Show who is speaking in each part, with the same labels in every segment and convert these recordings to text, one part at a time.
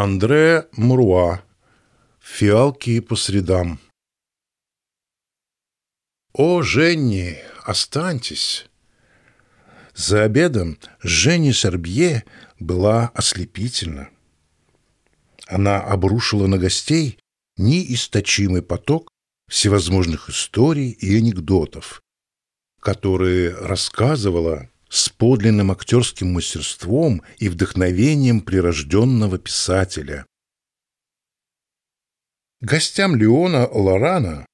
Speaker 1: Андре Муруа. Фиалки по средам. О, Женни, останьтесь! За обедом Женни Сорбье была ослепительна. Она обрушила на гостей неисточимый поток всевозможных историй и анекдотов, которые рассказывала с подлинным актерским мастерством и вдохновением прирожденного писателя. Гостям Леона Лорана,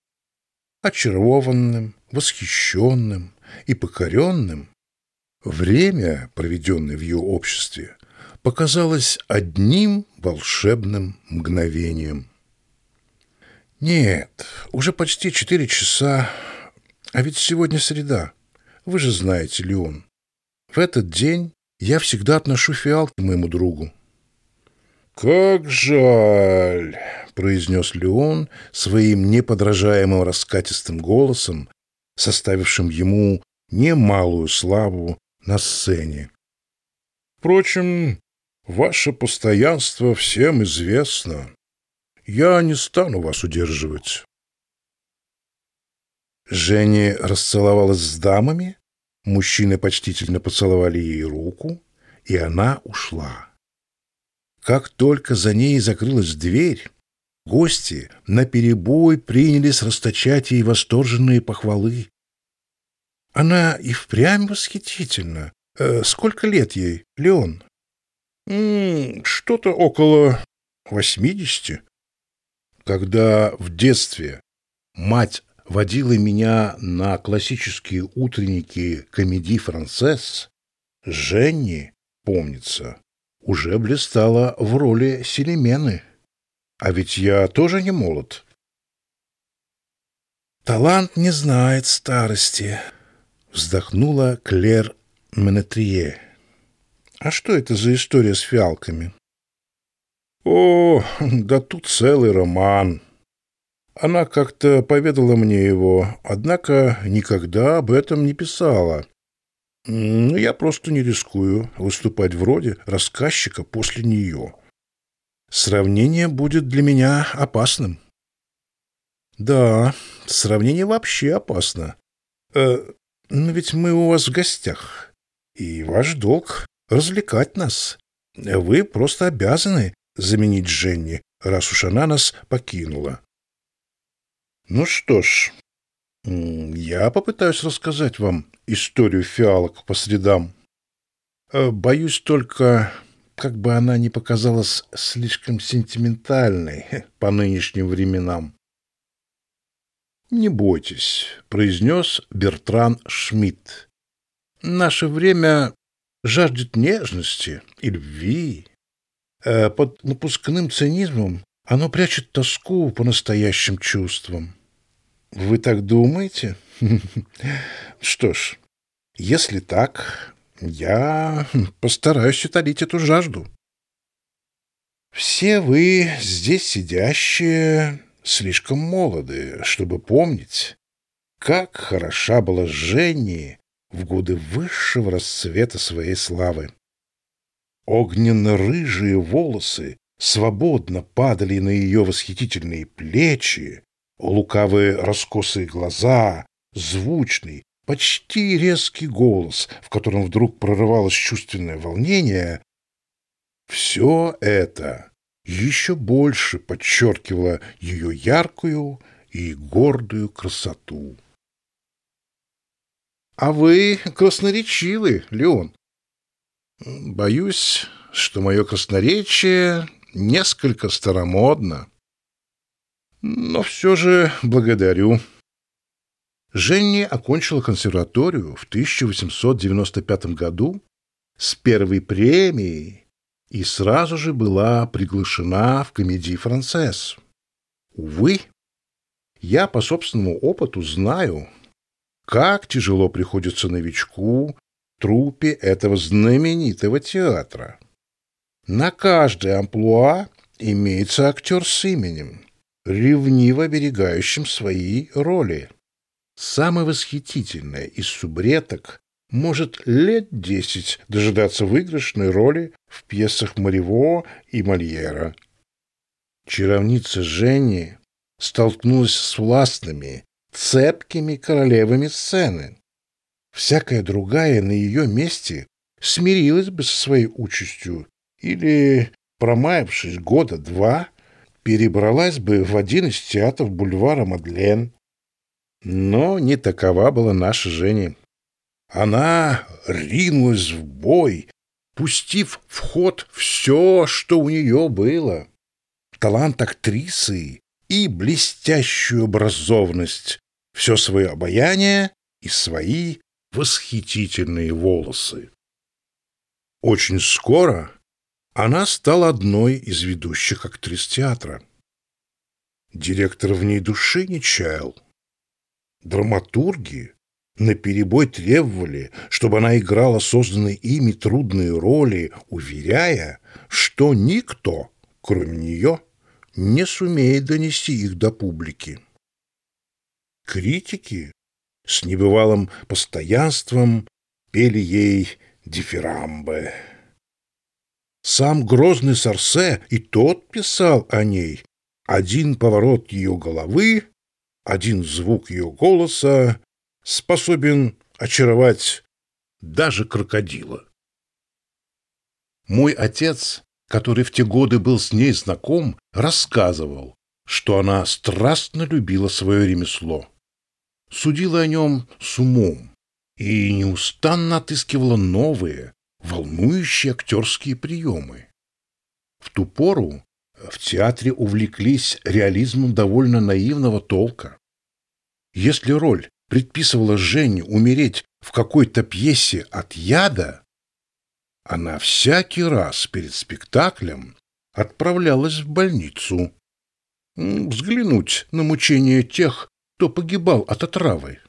Speaker 1: очарованным, восхищенным и покоренным, время, проведенное в ее обществе, показалось одним волшебным мгновением. Нет, уже почти четыре часа, а ведь сегодня среда. Вы же знаете, Леон. В этот день я всегда отношу фиалки моему другу. «Как жаль!» — произнес Леон своим неподражаемым раскатистым голосом, составившим ему немалую славу на сцене. «Впрочем, ваше постоянство всем известно. Я не стану вас удерживать». Женя расцеловалась с дамами, Мужчины почтительно поцеловали ей руку, и она ушла. Как только за ней закрылась дверь, гости наперебой принялись расточать ей восторженные похвалы. Она и впрямь восхитительна. Э, сколько лет ей, Леон? Что-то около восьмидесяти. Когда в детстве мать водила меня на классические утренники комедий «Францесс», Женни, помнится, уже блистала в роли Селемены. А ведь я тоже не молод. «Талант не знает старости», — вздохнула Клер Менетрие. «А что это за история с фиалками?» «О, да тут целый роман», она как-то поведала мне его, однако никогда об этом не писала. Но я просто не рискую выступать в роде рассказчика после нее. Сравнение будет для меня опасным. Да, сравнение вообще опасно. Э, но ведь мы у вас в гостях, и ваш долг — развлекать нас. Вы просто обязаны заменить Женни, раз уж она нас покинула. Ну что ж, я попытаюсь рассказать вам историю фиалок по средам. Э, боюсь только, как бы она не показалась слишком сентиментальной по нынешним временам. «Не бойтесь», — произнес Бертран Шмидт. «Наше время жаждет нежности и любви. Э, под напускным цинизмом оно прячет тоску по настоящим чувствам. Вы так думаете? Что ж, если так, я постараюсь утолить эту жажду. Все вы здесь сидящие слишком молоды, чтобы помнить, как хороша была Женни в годы высшего расцвета своей славы. Огненно-рыжие волосы свободно падали на ее восхитительные плечи, лукавые раскосые глаза, звучный, почти резкий голос, в котором вдруг прорывалось чувственное волнение, все это еще больше подчеркивало ее яркую и гордую красоту. «А вы красноречивы, Леон. Боюсь, что мое красноречие несколько старомодно. Но все же благодарю. Женни окончила консерваторию в 1895 году с первой премией и сразу же была приглашена в комедии «Францесс». Увы, я по собственному опыту знаю, как тяжело приходится новичку трупе этого знаменитого театра. На каждое амплуа имеется актер с именем, ревниво оберегающим свои роли. Самое восхитительное из субреток может лет десять дожидаться выигрышной роли в пьесах Марево и Мольера. Чаровница Жени столкнулась с властными, цепкими королевами сцены. Всякая другая на ее месте смирилась бы со своей участью или, промаявшись года два, перебралась бы в один из театров бульвара Мадлен. Но не такова была наша Женя. Она ринулась в бой, пустив в ход все, что у нее было. Талант актрисы и блестящую образованность, все свое обаяние и свои восхитительные волосы. Очень скоро она стала одной из ведущих актрис театра. Директор в ней души не чаял. Драматурги наперебой требовали, чтобы она играла созданные ими трудные роли, уверяя, что никто, кроме нее, не сумеет донести их до публики. Критики с небывалым постоянством пели ей дифирамбы. Сам грозный Сарсе и тот писал о ней. Один поворот ее головы, один звук ее голоса способен очаровать даже крокодила. Мой отец, который в те годы был с ней знаком, рассказывал, что она страстно любила свое ремесло, судила о нем с умом и неустанно отыскивала новые, волнующие актерские приемы. В ту пору в театре увлеклись реализмом довольно наивного толка. Если роль предписывала Жене умереть в какой-то пьесе от яда, она всякий раз перед спектаклем отправлялась в больницу взглянуть на мучения тех, кто погибал от отравы.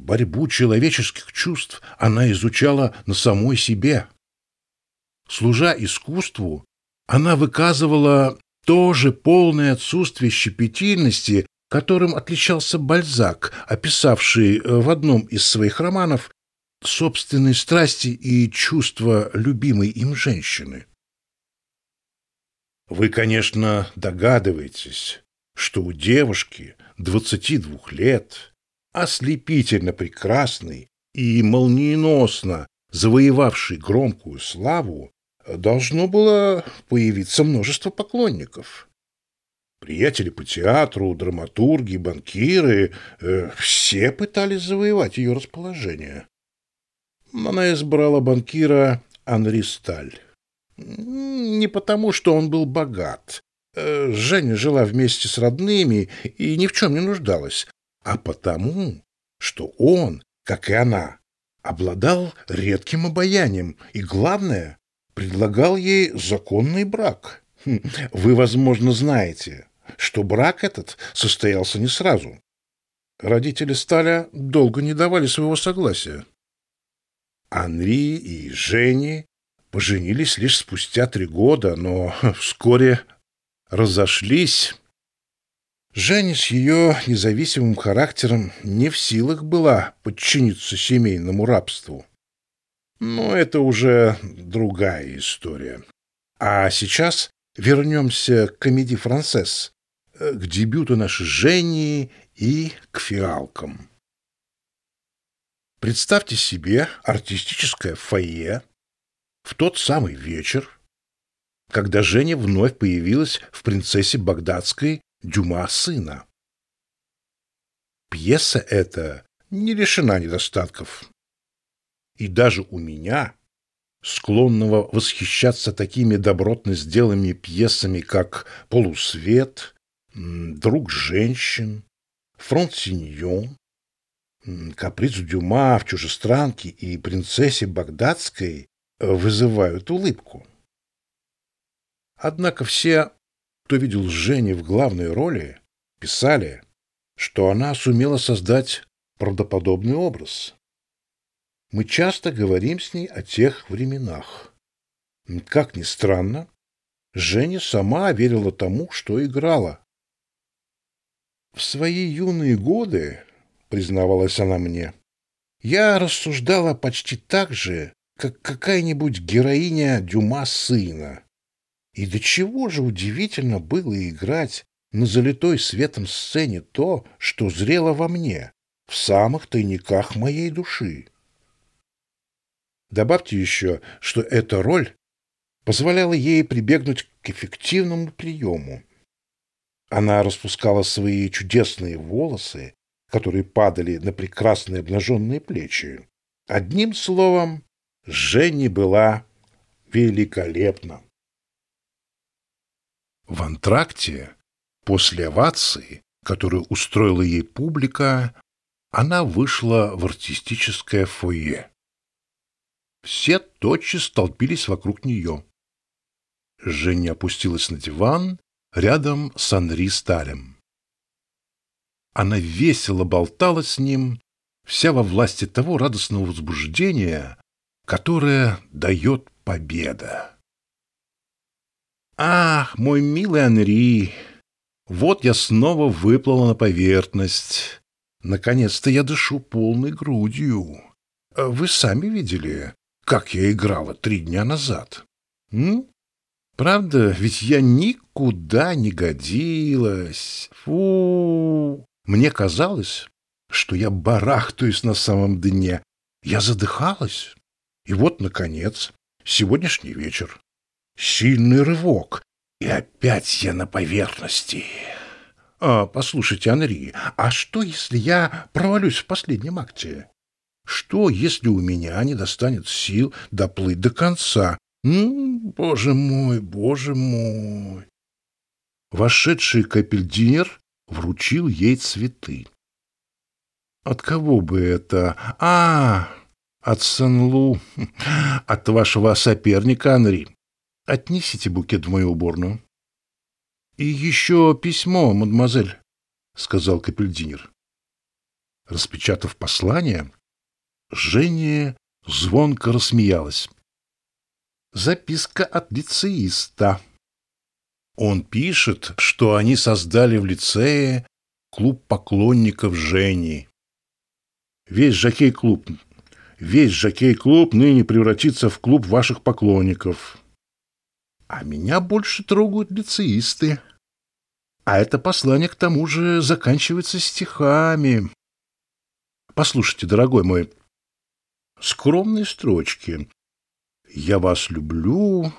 Speaker 1: Борьбу человеческих чувств она изучала на самой себе. Служа искусству, она выказывала то же полное отсутствие щепетильности, которым отличался Бальзак, описавший э, в одном из своих романов собственные страсти и чувства любимой им женщины. Вы, конечно, догадываетесь, что у девушки 22 лет ослепительно прекрасный и молниеносно завоевавший громкую славу, должно было появиться множество поклонников. Приятели по театру, драматурги, банкиры э, все пытались завоевать ее расположение. Она избрала банкира Анри Сталь. Не потому, что он был богат. Э, Женя жила вместе с родными и ни в чем не нуждалась, а потому, что он, как и она, обладал редким обаянием и, главное, предлагал ей законный брак. Хм, вы, возможно, знаете, что брак этот состоялся не сразу. Родители Сталя долго не давали своего согласия. Анри и Жени поженились лишь спустя три года, но вскоре разошлись Женя с ее независимым характером не в силах была подчиниться семейному рабству. Но это уже другая история. А сейчас вернемся к комедии «Францесс», к дебюту нашей Жени и к фиалкам. Представьте себе артистическое фойе в тот самый вечер, когда Женя вновь появилась в «Принцессе Багдадской» Дюма сына. Пьеса эта не лишена недостатков. И даже у меня, склонного восхищаться такими добротно сделанными пьесами, как «Полусвет», «Друг женщин», «Фронт-синьон», «Каприц Дюма» в «Чужестранке» и «Принцессе Багдадской» вызывают улыбку. Однако все кто видел Женю в главной роли, писали, что она сумела создать правдоподобный образ. Мы часто говорим с ней о тех временах. Как ни странно, Женя сама верила тому, что играла. В свои юные годы, признавалась она мне, Я рассуждала почти так же, как какая-нибудь героиня Дюма сына. И до чего же удивительно было играть на залитой светом сцене то, что зрело во мне, в самых тайниках моей души. Добавьте еще, что эта роль позволяла ей прибегнуть к эффективному приему. Она распускала свои чудесные волосы, которые падали на прекрасные обнаженные плечи. Одним словом, Женя была великолепна. В антракте, после овации, которую устроила ей публика, она вышла в артистическое фойе. Все тотчас столпились вокруг нее. Женя опустилась на диван рядом с Анри Сталем. Она весело болтала с ним, вся во власти того радостного возбуждения, которое дает победа. «Ах, мой милый Анри, вот я снова выплыла на поверхность. Наконец-то я дышу полной грудью. Вы сами видели, как я играла три дня назад. М? Правда, ведь я никуда не годилась. Фу! Мне казалось, что я барахтаюсь на самом дне. Я задыхалась. И вот, наконец, сегодняшний вечер. Сильный рывок. И опять я на поверхности. А, послушайте, Анри, а что, если я провалюсь в последнем акте? Что, если у меня не достанет сил доплыть до конца? Ну, боже мой, боже мой. Вошедший капельдинер вручил ей цветы. От кого бы это? А, от Сен-Лу, от вашего соперника Анри. Отнесите букет в мою уборную. И еще письмо, мадемуазель, сказал капельдинер. Распечатав послание, Женя звонко рассмеялась. Записка от лицеиста. Он пишет, что они создали в лицее клуб поклонников Жени. Весь жокей-клуб, весь жокей-клуб ныне превратится в клуб ваших поклонников. А меня больше трогают лицеисты. А это послание к тому же заканчивается стихами. Послушайте, дорогой мой, скромные строчки. «Я вас люблю»,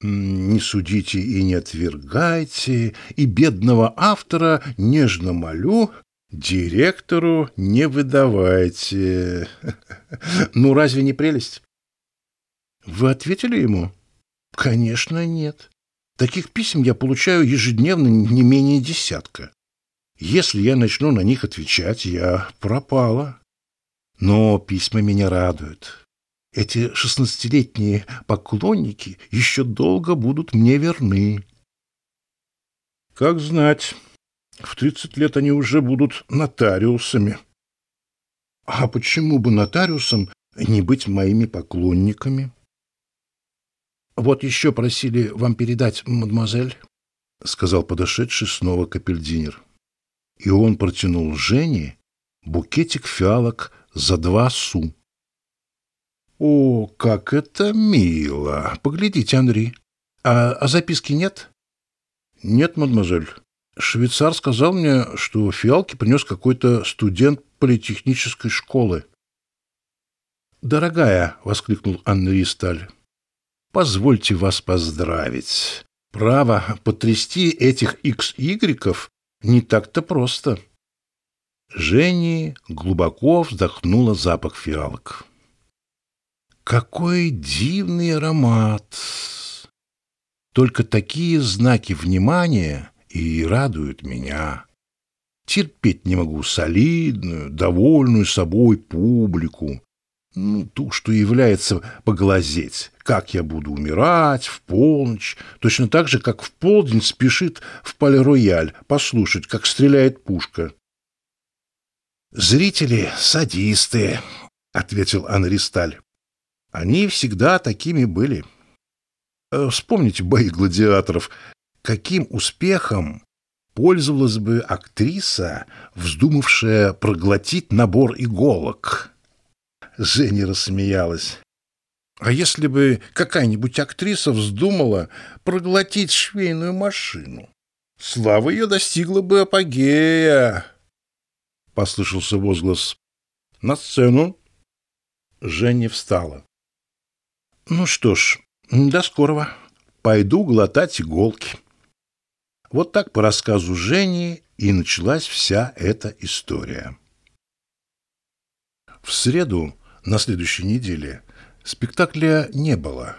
Speaker 1: «Не судите и не отвергайте», и бедного автора нежно молю, директору не выдавайте. Ну, разве не прелесть? Вы ответили ему? Конечно, нет. Таких писем я получаю ежедневно не менее десятка. Если я начну на них отвечать, я пропала. Но письма меня радуют. Эти шестнадцатилетние поклонники еще долго будут мне верны. Как знать, в тридцать лет они уже будут нотариусами. А почему бы нотариусам не быть моими поклонниками? Вот еще просили вам передать, мадемуазель, сказал подошедший снова капельдинер. И он протянул Жене букетик фиалок за два су. «О, как это мило! Поглядите, Анри. А, а записки нет?» «Нет, мадемуазель. Швейцар сказал мне, что фиалки принес какой-то студент политехнической школы». «Дорогая!» — воскликнул Анри Сталь. «Позвольте вас поздравить. Право, потрясти этих икс-игреков не так-то просто». Женя глубоко вздохнула запах фиалок. Какой дивный аромат! Только такие знаки внимания и радуют меня. Терпеть не могу солидную, довольную собой публику, ну, ту, что является поглазеть, как я буду умирать в полночь, точно так же, как в полдень спешит в пале-рояль послушать, как стреляет пушка. «Зрители — садисты», — ответил Анри Сталь. Они всегда такими были. Э, вспомните бои гладиаторов. Каким успехом пользовалась бы актриса, вздумавшая проглотить набор иголок? Женя рассмеялась. А если бы какая-нибудь актриса вздумала проглотить швейную машину? Слава ее достигла бы апогея. Послышался возглас. На сцену. Женя встала. Ну что ж, до скорого. Пойду глотать иголки. Вот так по рассказу Жени и началась вся эта история. В среду, на следующей неделе, спектакля не было.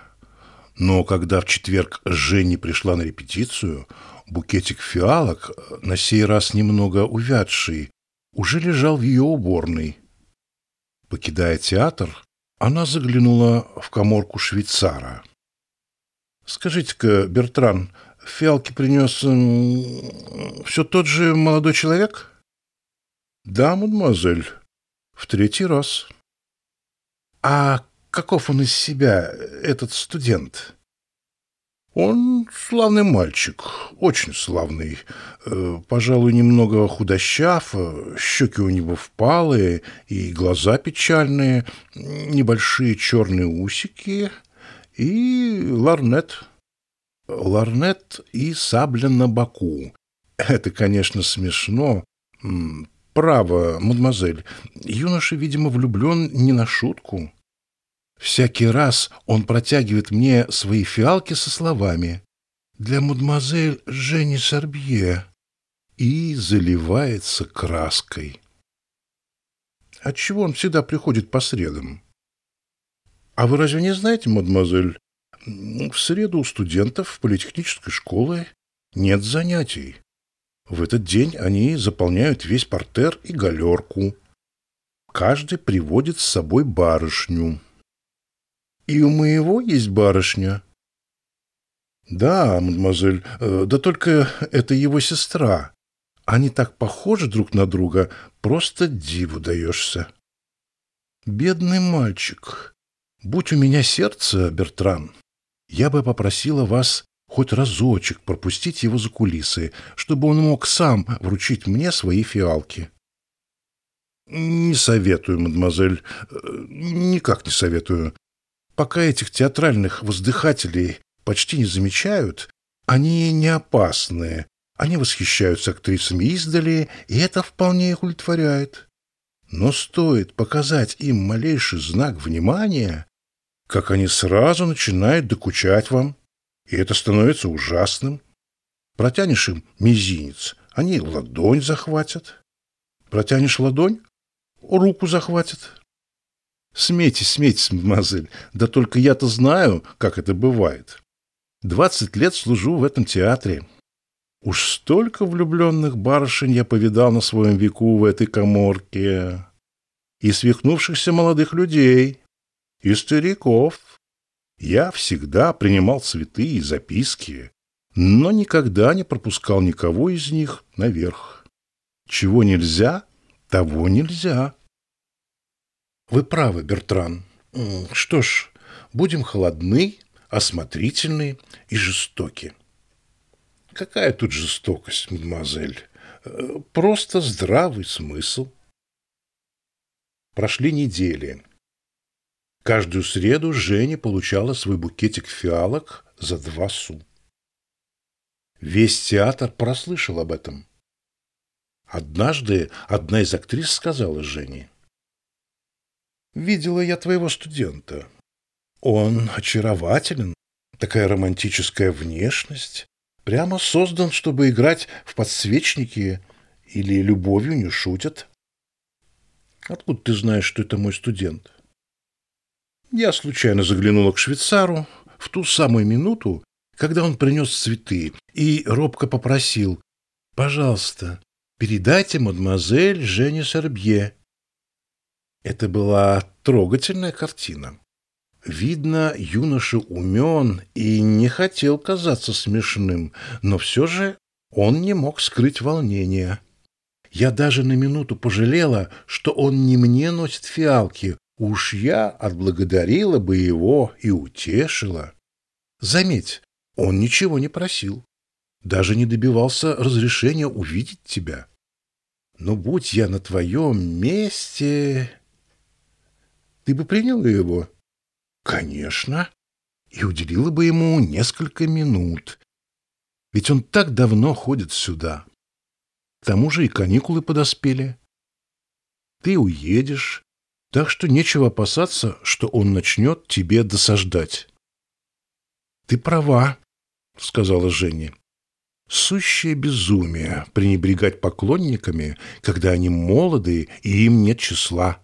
Speaker 1: Но когда в четверг Женя пришла на репетицию, букетик фиалок, на сей раз немного увядший, уже лежал в ее уборной. Покидая театр, она заглянула в коморку швейцара. «Скажите-ка, Бертран, фиалки принес все тот же молодой человек?» «Да, мадемуазель, в третий раз». «А каков он из себя, этот студент?» Он славный мальчик, очень славный. Э, пожалуй, немного худощав, щеки у него впалые и глаза печальные, небольшие черные усики и ларнет. Ларнет и сабля на боку. Это, конечно, смешно. Право, мадемуазель, юноша, видимо, влюблен не на шутку. Всякий раз он протягивает мне свои фиалки со словами «Для мадемуазель Жени Сорбье» и заливается краской. Отчего он всегда приходит по средам? А вы разве не знаете, мадемуазель, в среду у студентов политехнической школы нет занятий. В этот день они заполняют весь портер и галерку. Каждый приводит с собой барышню. И у моего есть барышня. Да, мадемуазель, э, да только это его сестра. Они так похожи друг на друга, просто диву даешься. Бедный мальчик. Будь у меня сердце, Бертран, я бы попросила вас хоть разочек пропустить его за кулисы, чтобы он мог сам вручить мне свои фиалки. Не советую, мадемуазель, э, никак не советую. Пока этих театральных воздыхателей почти не замечают, они не опасные. Они восхищаются актрисами издали, и это вполне их удовлетворяет. Но стоит показать им малейший знак внимания, как они сразу начинают докучать вам, и это становится ужасным. Протянешь им мизинец, они ладонь захватят. Протянешь ладонь, руку захватят. Смейтесь, смейтесь, мадемуазель, да только я-то знаю, как это бывает. Двадцать лет служу в этом театре. Уж столько влюбленных барышень я повидал на своем веку в этой коморке. И свихнувшихся молодых людей, и стариков. Я всегда принимал цветы и записки, но никогда не пропускал никого из них наверх. Чего нельзя, того нельзя. Вы правы, Бертран. Что ж, будем холодны, осмотрительны и жестоки. Какая тут жестокость, мадемуазель? Э, просто здравый смысл. Прошли недели. Каждую среду Женя получала свой букетик фиалок за два су. Весь театр прослышал об этом. Однажды одна из актрис сказала Жене, Видела я твоего студента. Он очарователен, такая романтическая внешность. Прямо создан, чтобы играть в подсвечники или любовью не шутят. Откуда ты знаешь, что это мой студент? Я случайно заглянула к швейцару в ту самую минуту, когда он принес цветы и робко попросил «Пожалуйста, передайте мадемуазель Жене Сорбье, это была трогательная картина. Видно, юноша умен и не хотел казаться смешным, но все же он не мог скрыть волнения. Я даже на минуту пожалела, что он не мне носит фиалки, уж я отблагодарила бы его и утешила. Заметь, он ничего не просил, даже не добивался разрешения увидеть тебя. Но будь я на твоем месте... Ты бы приняла его? Конечно. И уделила бы ему несколько минут. Ведь он так давно ходит сюда. К тому же и каникулы подоспели. Ты уедешь, так что нечего опасаться, что он начнет тебе досаждать. Ты права, сказала Женя. Сущее безумие пренебрегать поклонниками, когда они молоды и им нет числа.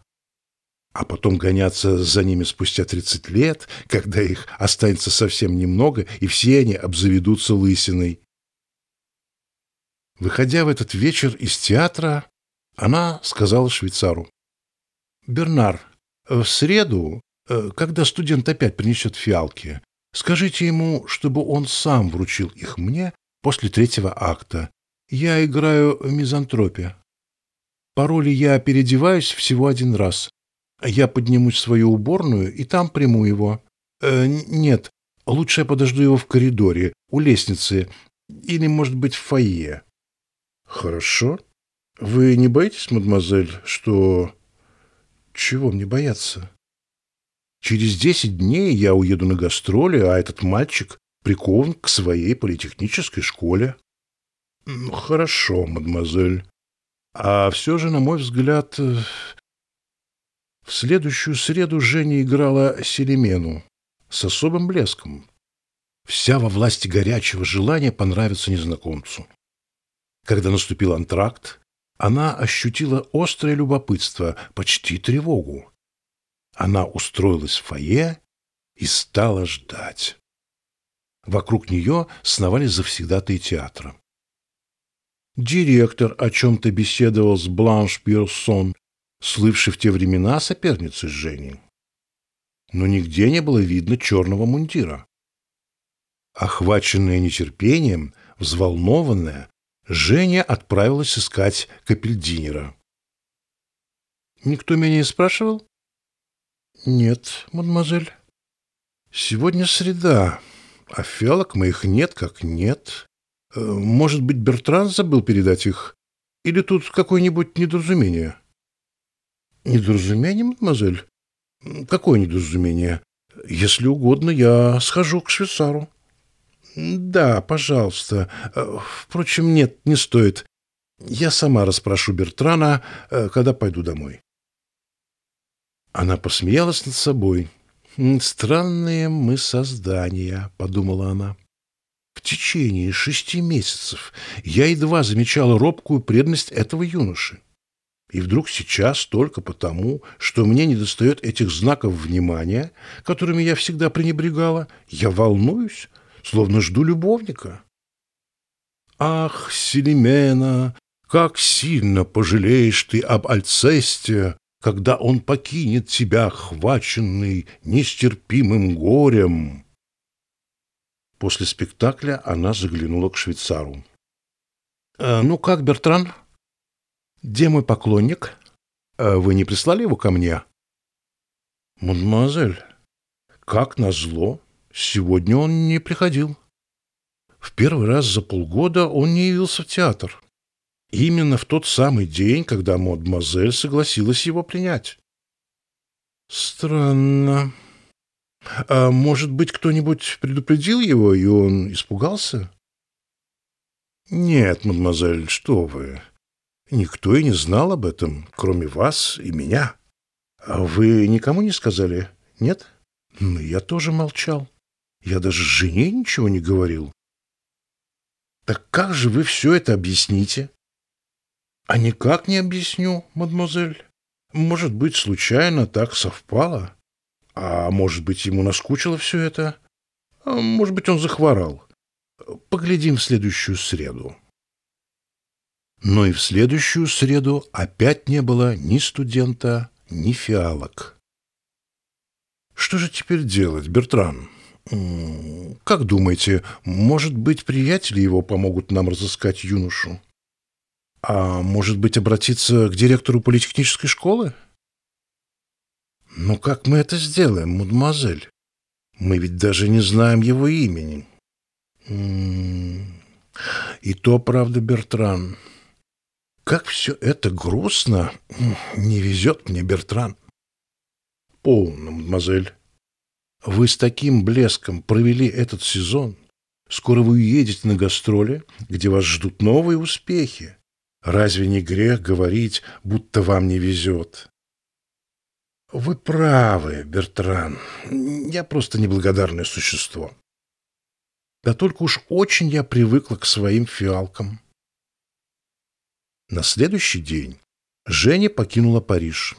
Speaker 1: А потом гоняться за ними спустя 30 лет, когда их останется совсем немного, и все они обзаведутся лысиной. Выходя в этот вечер из театра, она сказала швейцару. «Бернар, в среду, э, когда студент опять принесет фиалки, скажите ему, чтобы он сам вручил их мне после третьего акта. Я играю в мизантропе. По роли я переодеваюсь всего один раз. Я поднимусь в свою уборную и там приму его. Э, нет, лучше я подожду его в коридоре, у лестницы, или, может быть, в фойе. Хорошо. Вы не боитесь, мадемуазель, что... Чего мне бояться? Через десять дней я уеду на гастроли, а этот мальчик прикован к своей политехнической школе. Хорошо, мадемуазель. А все же, на мой взгляд, э, в следующую среду Женя играла Селемену с особым блеском. Вся во власти горячего желания понравиться незнакомцу. Когда наступил антракт, она ощутила острое любопытство, почти тревогу. Она устроилась в фойе и стала ждать. Вокруг нее сновали завсегдатые театра. Директор о чем-то беседовал с Бланш Пирсон, слывший в те времена соперницей с Женей. Но нигде не было видно черного мундира. Охваченная нетерпением, взволнованная, Женя отправилась искать капельдинера. «Никто меня не спрашивал?» «Нет, мадемуазель. Сегодня среда, а фиалок моих нет как нет. Э, может быть, Бертран забыл передать их? Или тут какое-нибудь недоразумение?» «Недоразумение, мадемуазель? Какое недоразумение? Если угодно, я схожу к швейцару». «Да, пожалуйста. Э, впрочем, нет, не стоит. Я сама расспрошу Бертрана, э, когда пойду домой». Она посмеялась над собой. «Странные мы создания», — подумала она. В течение шести месяцев я едва замечала робкую преданность этого юноши. И вдруг сейчас, только потому, что мне недостает этих знаков внимания, которыми я всегда пренебрегала, я волнуюсь, словно жду любовника. Ах, Селимена, как сильно пожалеешь ты об Альцесте, когда он покинет тебя, хваченный нестерпимым горем. После спектакля она заглянула к швейцару. «Э, «Ну как, Бертран? Где мой поклонник? Э, вы не прислали его ко мне?» «Мадемуазель, как назло, Сегодня он не приходил. В первый раз за полгода он не явился в театр. Именно в тот самый день, когда мадемуазель согласилась его принять. Странно. А может быть, кто-нибудь предупредил его, и он испугался? Нет, мадемуазель, что вы. Никто и не знал об этом, кроме вас и меня. А вы никому не сказали? Нет? Ну, я тоже молчал. Я даже жене ничего не говорил. Так как же вы все это объясните? А никак не объясню, мадемуазель. Может быть, случайно так совпало. А может быть, ему наскучило все это. А может быть, он захворал. Поглядим в следующую среду. Но и в следующую среду опять не было ни студента, ни фиалок. Что же теперь делать, Бертран? Как думаете, может быть, приятели его помогут нам разыскать юношу? А может быть, обратиться к директору политехнической школы? Но как мы это сделаем, мадемуазель? Мы ведь даже не знаем его имени. И то, правда, Бертран. Как все это грустно. Не везет мне, Бертран. полно, мадемуазель. Вы с таким блеском провели этот сезон. Скоро вы уедете на гастроли, где вас ждут новые успехи. Разве не грех говорить, будто вам не везет? Вы правы, Бертран. Я просто неблагодарное существо. Да только уж очень я привыкла к своим фиалкам. На следующий день Женя покинула Париж.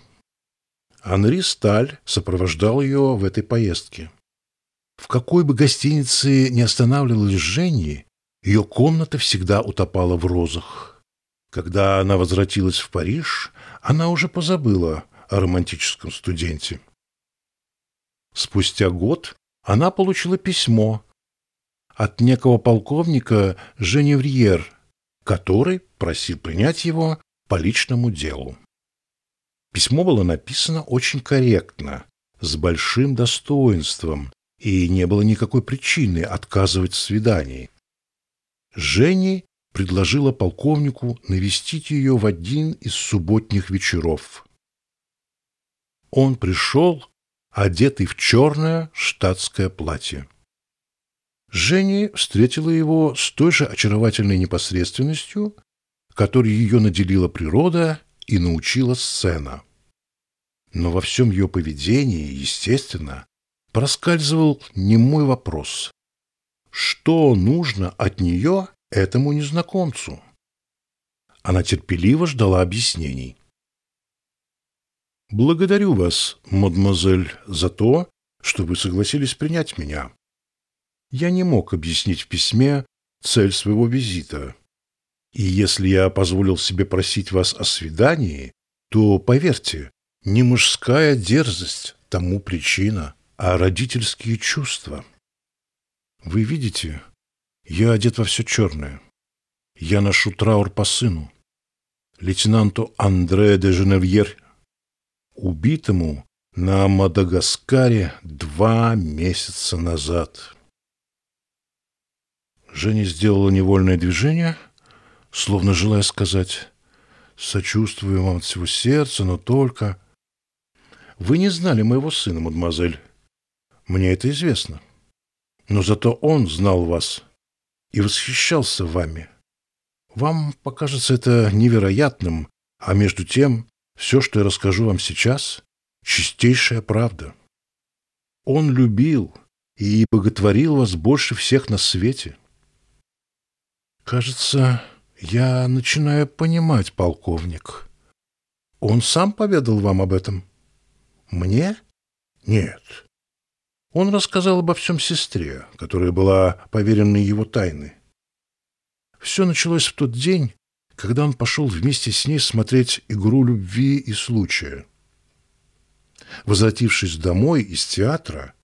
Speaker 1: Анри Сталь сопровождал ее в этой поездке. В какой бы гостинице ни останавливалась Женя, ее комната всегда утопала в розах. Когда она возвратилась в Париж, она уже позабыла о романтическом студенте. Спустя год она получила письмо от некого полковника Женевриер, который просил принять его по личному делу. Письмо было написано очень корректно, с большим достоинством, и не было никакой причины отказывать в свидании. Женя предложила полковнику навестить ее в один из субботних вечеров. Он пришел, одетый в черное штатское платье. Женя встретила его с той же очаровательной непосредственностью, которой ее наделила природа и научила сцена. Но во всем ее поведении, естественно, проскальзывал немой вопрос. Что нужно от нее этому незнакомцу? Она терпеливо ждала объяснений. «Благодарю вас, мадемуазель, за то, что вы согласились принять меня. Я не мог объяснить в письме цель своего визита. И если я позволил себе просить вас о свидании, то, поверьте, не мужская дерзость тому причина, а родительские чувства. Вы видите, я одет во все черное. Я ношу траур по сыну, лейтенанту Андре де Женевьер, убитому на Мадагаскаре два месяца назад. Женя сделала невольное движение — словно желая сказать «Сочувствую вам от всего сердца, но только...» «Вы не знали моего сына, мадемуазель. Мне это известно. Но зато он знал вас и восхищался вами. Вам покажется это невероятным, а между тем все, что я расскажу вам сейчас, чистейшая правда. Он любил и боготворил вас больше всех на свете. Кажется, я начинаю понимать, полковник. Он сам поведал вам об этом? Мне? Нет. Он рассказал обо всем сестре, которая была поверена его тайны. Все началось в тот день, когда он пошел вместе с ней смотреть игру любви и случая. Возвратившись домой из театра,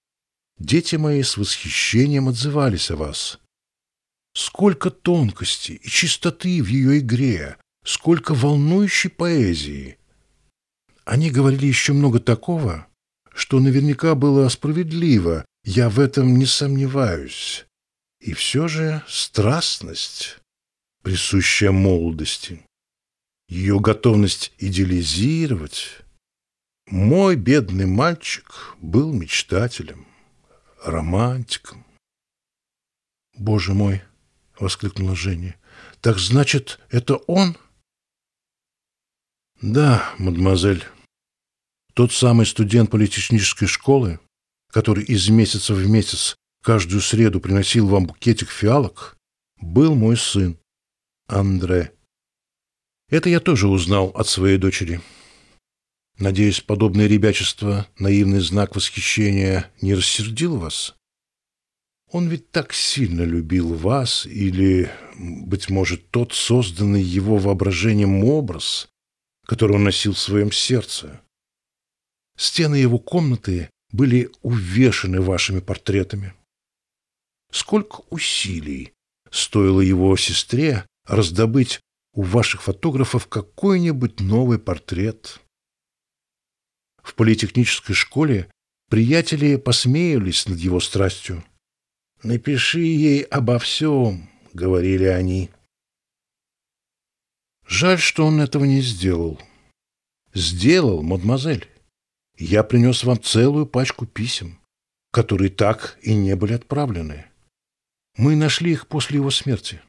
Speaker 1: дети мои с восхищением отзывались о вас – Сколько тонкости и чистоты в ее игре, сколько волнующей поэзии. Они говорили еще много такого, что наверняка было справедливо, я в этом не сомневаюсь. И все же страстность, присущая молодости, ее готовность идеализировать. Мой бедный мальчик был мечтателем, романтиком. Боже мой! — воскликнула Женя. «Так значит, это он?» «Да, мадемуазель. Тот самый студент политехнической школы, который из месяца в месяц каждую среду приносил вам букетик фиалок, был мой сын, Андре. Это я тоже узнал от своей дочери. Надеюсь, подобное ребячество, наивный знак восхищения, не рассердил вас?» Он ведь так сильно любил вас, или, быть может, тот созданный его воображением образ, который он носил в своем сердце. Стены его комнаты были увешаны вашими портретами. Сколько усилий стоило его сестре раздобыть у ваших фотографов какой-нибудь новый портрет. В политехнической школе приятели посмеялись над его страстью. «Напиши ей обо всем», — говорили они. Жаль, что он этого не сделал. Сделал, мадемуазель. я принес вам целую пачку писем, которые так и не были отправлены. Мы нашли их после его смерти.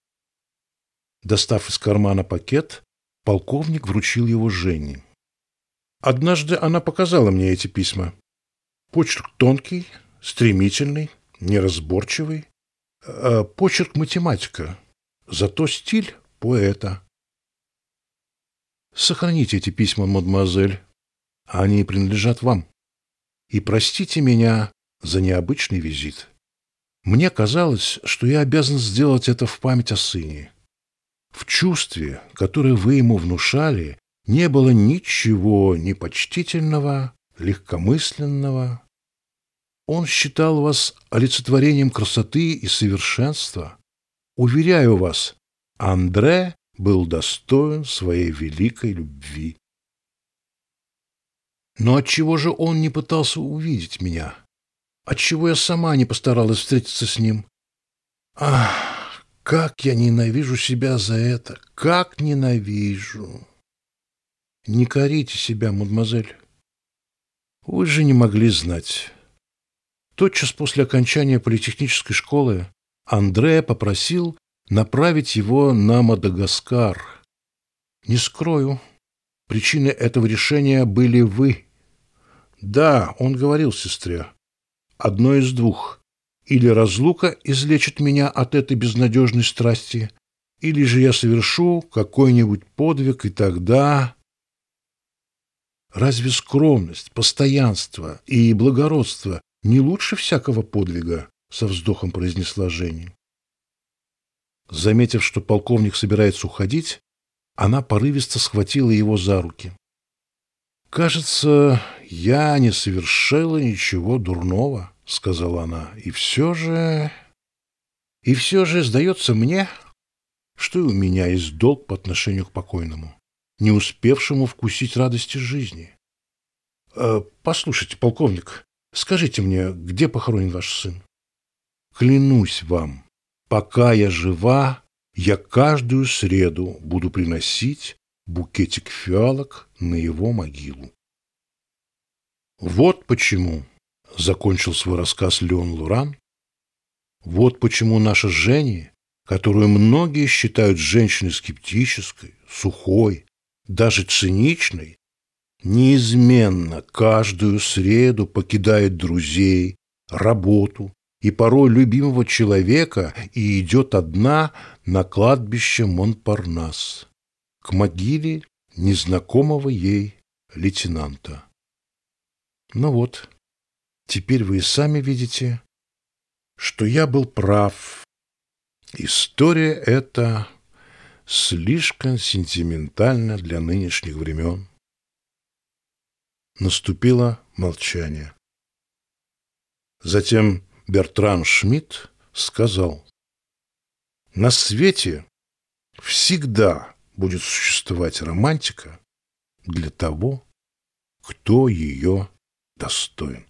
Speaker 1: Достав из кармана пакет, полковник вручил его Жене. Однажды она показала мне эти письма. Почерк тонкий, стремительный, неразборчивый. А почерк математика, зато стиль поэта. Сохраните эти письма, мадемуазель. Они принадлежат вам. И простите меня за необычный визит. Мне казалось, что я обязан сделать это в память о сыне. В чувстве, которое вы ему внушали, не было ничего непочтительного, легкомысленного. Он считал вас олицетворением красоты и совершенства. Уверяю вас, Андре был достоин своей великой любви. Но отчего же он не пытался увидеть меня? Отчего я сама не постаралась встретиться с ним? Ах, как я ненавижу себя за это! Как ненавижу! Не корите себя, мадемуазель. Вы же не могли знать. Тотчас после окончания политехнической школы Андре попросил направить его на Мадагаскар. Не скрою, причиной этого решения были вы. Да, он говорил сестре, одно из двух. Или разлука излечит меня от этой безнадежной страсти, или же я совершу какой-нибудь подвиг, и тогда... Разве скромность, постоянство и благородство не лучше всякого подвига? Со вздохом произнесла Женя. Заметив, что полковник собирается уходить, она порывисто схватила его за руки. «Кажется, я не совершила ничего дурного», — сказала она. «И все же... И все же, сдается мне, что и у меня есть долг по отношению к покойному не успевшему вкусить радости жизни. Э, послушайте, полковник, скажите мне, где похоронен ваш сын? Клянусь вам, пока я жива, я каждую среду буду приносить букетик фиалок на его могилу. Вот почему, закончил свой рассказ Леон Луран, вот почему наша Женя, которую многие считают женщиной скептической, сухой, даже циничной, неизменно каждую среду покидает друзей, работу и порой любимого человека и идет одна на кладбище Монпарнас к могиле незнакомого ей лейтенанта. Ну вот, теперь вы и сами видите, что я был прав. История эта слишком сентиментально для нынешних времен. Наступило молчание. Затем Бертран Шмидт сказал, «На свете всегда будет существовать романтика для того, кто ее достоин».